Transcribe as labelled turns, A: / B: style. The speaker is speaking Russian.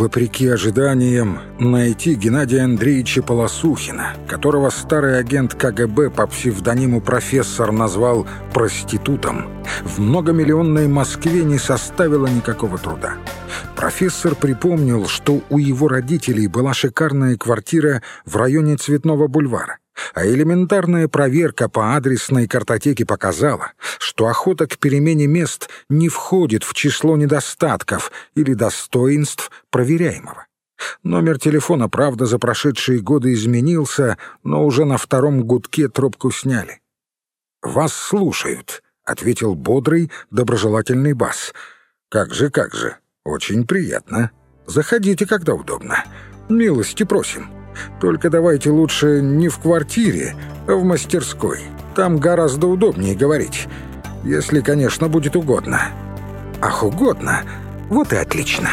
A: Вопреки ожиданиям, найти Геннадия Андреевича Полосухина, которого старый агент КГБ по псевдониму «Профессор» назвал «проститутом», в многомиллионной Москве не составило никакого труда. Профессор припомнил, что у его родителей была шикарная квартира в районе Цветного бульвара а элементарная проверка по адресной картотеке показала, что охота к перемене мест не входит в число недостатков или достоинств проверяемого. Номер телефона, правда, за прошедшие годы изменился, но уже на втором гудке трубку сняли. «Вас слушают», — ответил бодрый, доброжелательный бас. «Как же, как же, очень приятно. Заходите, когда удобно. Милости просим». Только давайте лучше не в квартире, а в мастерской. Там гораздо удобнее говорить. Если, конечно, будет угодно. Ах, угодно? Вот и отлично.